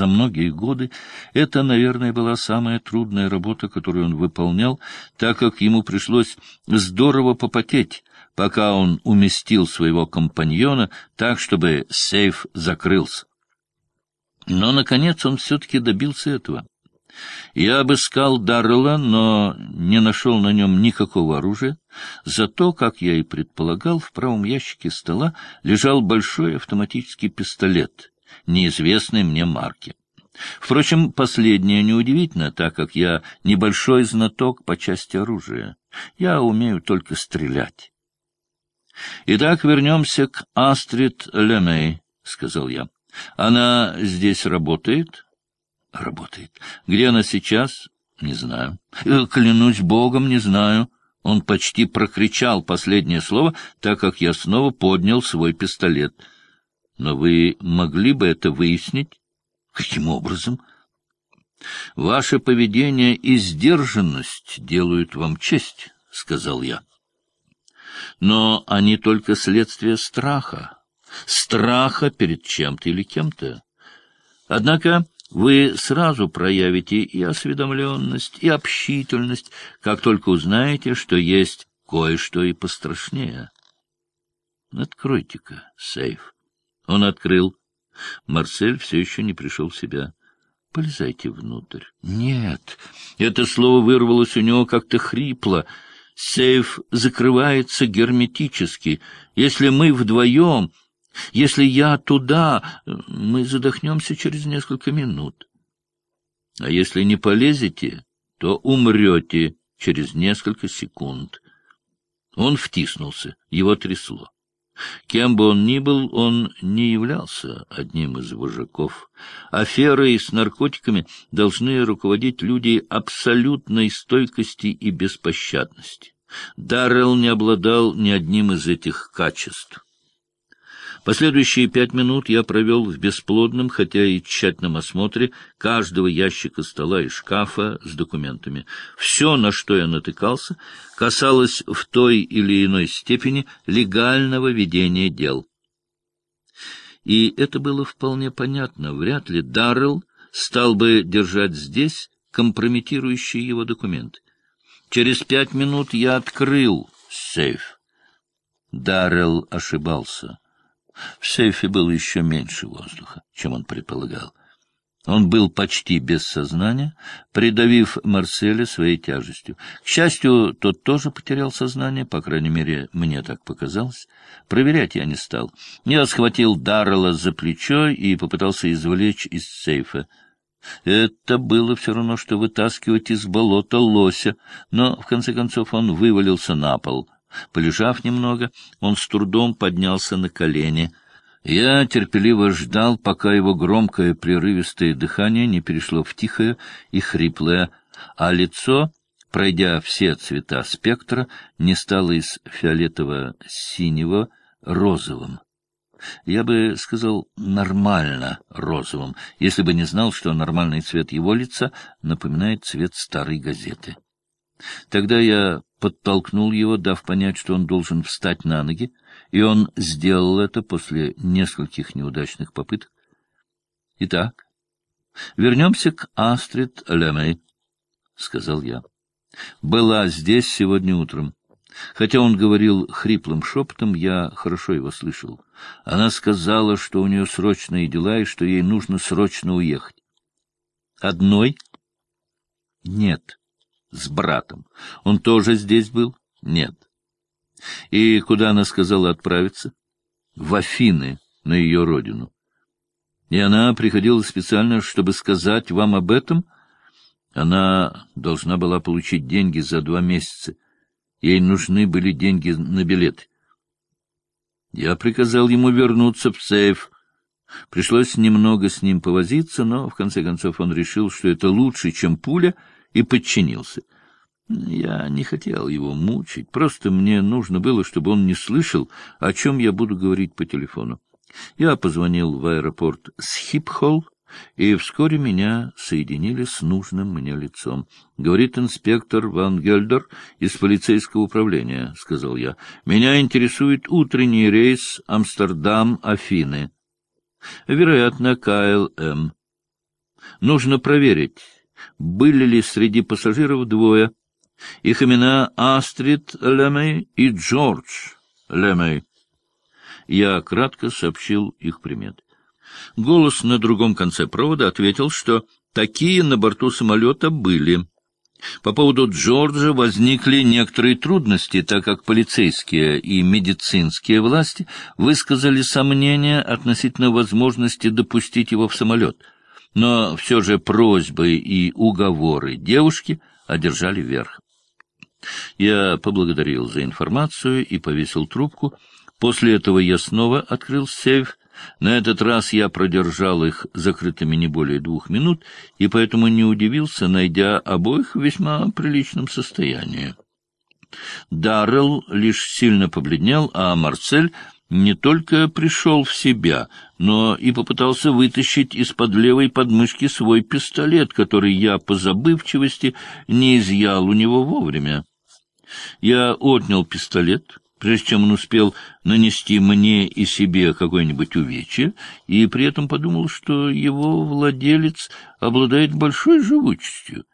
за многие годы. Это, наверное, была самая трудная работа, которую он выполнял, так как ему пришлось здорово попотеть, пока он уместил своего компаньона так, чтобы сейф закрылся. Но, наконец, он все-таки добился этого. Я обыскал Даррелла, но не нашел на нем никакого оружия. Зато, как я и предполагал, в правом ящике стола лежал большой автоматический пистолет неизвестной мне марки. Впрочем, последнее неудивительно, так как я небольшой знаток по части оружия. Я умею только стрелять. «Итак, вернемся к Астрид Лемей», — сказал я. «Она здесь работает?» работает. Где она сейчас? Не знаю. Э, клянусь богом, не знаю. Он почти прокричал последнее слово, так как я снова поднял свой пистолет. Но вы могли бы это выяснить? Каким образом? Ваше поведение и сдержанность делают вам честь, — сказал я. Но они только следствие страха. Страха перед чем-то или кем-то. Однако вы сразу проявите и осведомленность, и общительность, как только узнаете, что есть кое-что и пострашнее. Откройте-ка сейф. Он открыл. Марсель все еще не пришел в себя. Полезайте внутрь. Нет, это слово вырвалось у него как-то хрипло. Сейф закрывается герметически. Если мы вдвоем если я туда, мы задохнемся через несколько минут. А если не полезете, то умрете через несколько секунд. Он втиснулся, его трясло. Кем бы он ни был, он не являлся одним из вожаков. Аферой с наркотиками должны руководить люди абсолютной стойкости и беспощадности. Даррелл не обладал ни одним из этих качеств. Последующие пять минут я провел в бесплодном, хотя и тщательном осмотре каждого ящика стола и шкафа с документами. Все, на что я натыкался, касалось в той или иной степени легального ведения дел. И это было вполне понятно. Вряд ли Даррелл стал бы держать здесь компрометирующие его документы. Через пять минут я открыл сейф. Даррелл ошибался. В сейфе было еще меньше воздуха, чем он предполагал. Он был почти без сознания, придавив Марселя своей тяжестью. К счастью, тот тоже потерял сознание, по крайней мере, мне так показалось. Проверять я не стал. Я схватил Даррелла за плечо и попытался извлечь из сейфа. Это было все равно, что вытаскивать из болота лося, но, в конце концов, он вывалился на пол — Полежав немного, он с трудом поднялся на колени. Я терпеливо ждал, пока его громкое прерывистое дыхание не перешло в тихое и хриплое, а лицо, пройдя все цвета спектра, не стало из фиолетово-синего розовым. Я бы сказал нормально розовым, если бы не знал, что нормальный цвет его лица напоминает цвет старой газеты. Тогда я подтолкнул его, дав понять, что он должен встать на ноги, и он сделал это после нескольких неудачных попыток. Итак, вернемся к Астрид Лемей, — сказал я. Была здесь сегодня утром. Хотя он говорил хриплым шепотом, я хорошо его слышал. Она сказала, что у нее срочные дела и что ей нужно срочно уехать. Одной? Нет с братом. Он тоже здесь был? Нет. И куда она сказала отправиться? В Афины, на ее родину. И она приходила специально, чтобы сказать вам об этом? Она должна была получить деньги за два месяца. Ей нужны были деньги на билет. Я приказал ему вернуться в сейф. Пришлось немного с ним повозиться, но в конце концов он решил, что это лучше, чем пуля — и подчинился. Я не хотел его мучить, просто мне нужно было, чтобы он не слышал, о чем я буду говорить по телефону. Я позвонил в аэропорт Схипхолл, и вскоре меня соединили с нужным мне лицом. — Говорит инспектор Ван Гельдер из полицейского управления, — сказал я. — Меня интересует утренний рейс Амстердам-Афины. Вероятно, Кайл М. Нужно проверить, были ли среди пассажиров двое. Их имена Астрид Лемей и Джордж Лемей. Я кратко сообщил их примет. Голос на другом конце провода ответил, что такие на борту самолета были. По поводу Джорджа возникли некоторые трудности, так как полицейские и медицинские власти высказали сомнения относительно возможности допустить его в самолет. Но все же просьбы и уговоры девушки одержали верх. Я поблагодарил за информацию и повесил трубку. После этого я снова открыл сейф на этот раз я продержал их закрытыми не более двух минут, и поэтому не удивился, найдя обоих в весьма приличном состоянии. Даррелл лишь сильно побледнел, а Марсель не только пришел в себя, но и попытался вытащить из-под левой подмышки свой пистолет, который я по забывчивости не изъял у него вовремя. Я отнял пистолет, прежде чем он успел нанести мне и себе какое-нибудь увечье, и при этом подумал, что его владелец обладает большой живучестью.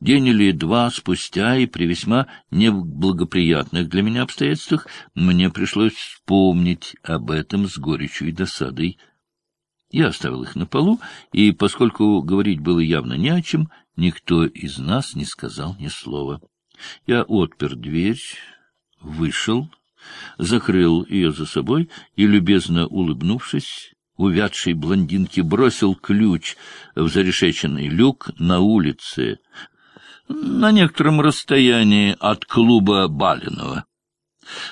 День или два спустя и при весьма неблагоприятных для меня обстоятельствах мне пришлось вспомнить об этом с горечью и досадой. Я оставил их на полу, и, поскольку говорить было явно не о чем, никто из нас не сказал ни слова. Я отпер дверь, вышел, закрыл ее за собой и, любезно улыбнувшись, увядшей блондинке бросил ключ в зарешеченный люк на улице, на некотором расстоянии от клуба Балинова.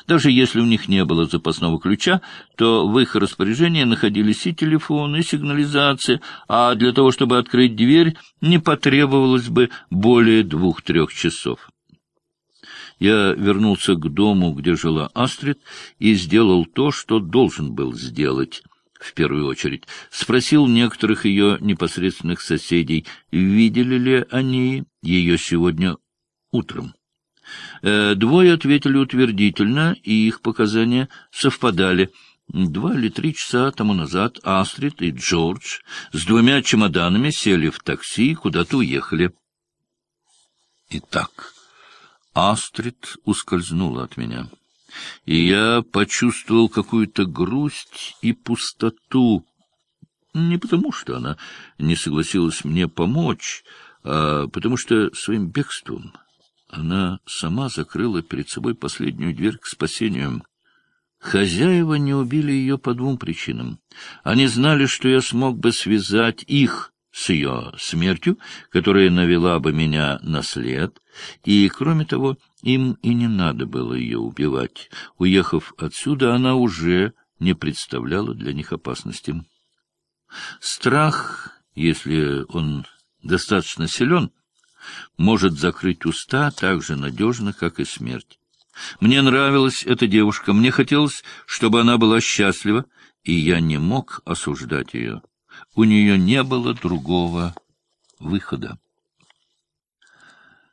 Даже если у них не было запасного ключа, то в их распоряжении находились и телефон, и сигнализация, а для того, чтобы открыть дверь, не потребовалось бы более двух-трех часов. Я вернулся к дому, где жила Астрид, и сделал то, что должен был сделать. В первую очередь спросил некоторых ее непосредственных соседей, видели ли они ее сегодня утром. Э, двое ответили утвердительно, и их показания совпадали. Два или три часа тому назад Астрид и Джордж с двумя чемоданами сели в такси и куда-то уехали. Итак... Астрид ускользнула от меня, и я почувствовал какую-то грусть и пустоту. Не потому, что она не согласилась мне помочь, а потому что своим бегством она сама закрыла перед собой последнюю дверь к спасению. Хозяева не убили ее по двум причинам. Они знали, что я смог бы связать их с ее смертью, которая навела бы меня на след, и, кроме того, им и не надо было ее убивать. Уехав отсюда, она уже не представляла для них опасности. Страх, если он достаточно силен, может закрыть уста так же надежно, как и смерть. Мне нравилась эта девушка, мне хотелось, чтобы она была счастлива, и я не мог осуждать ее у нее не было другого выхода.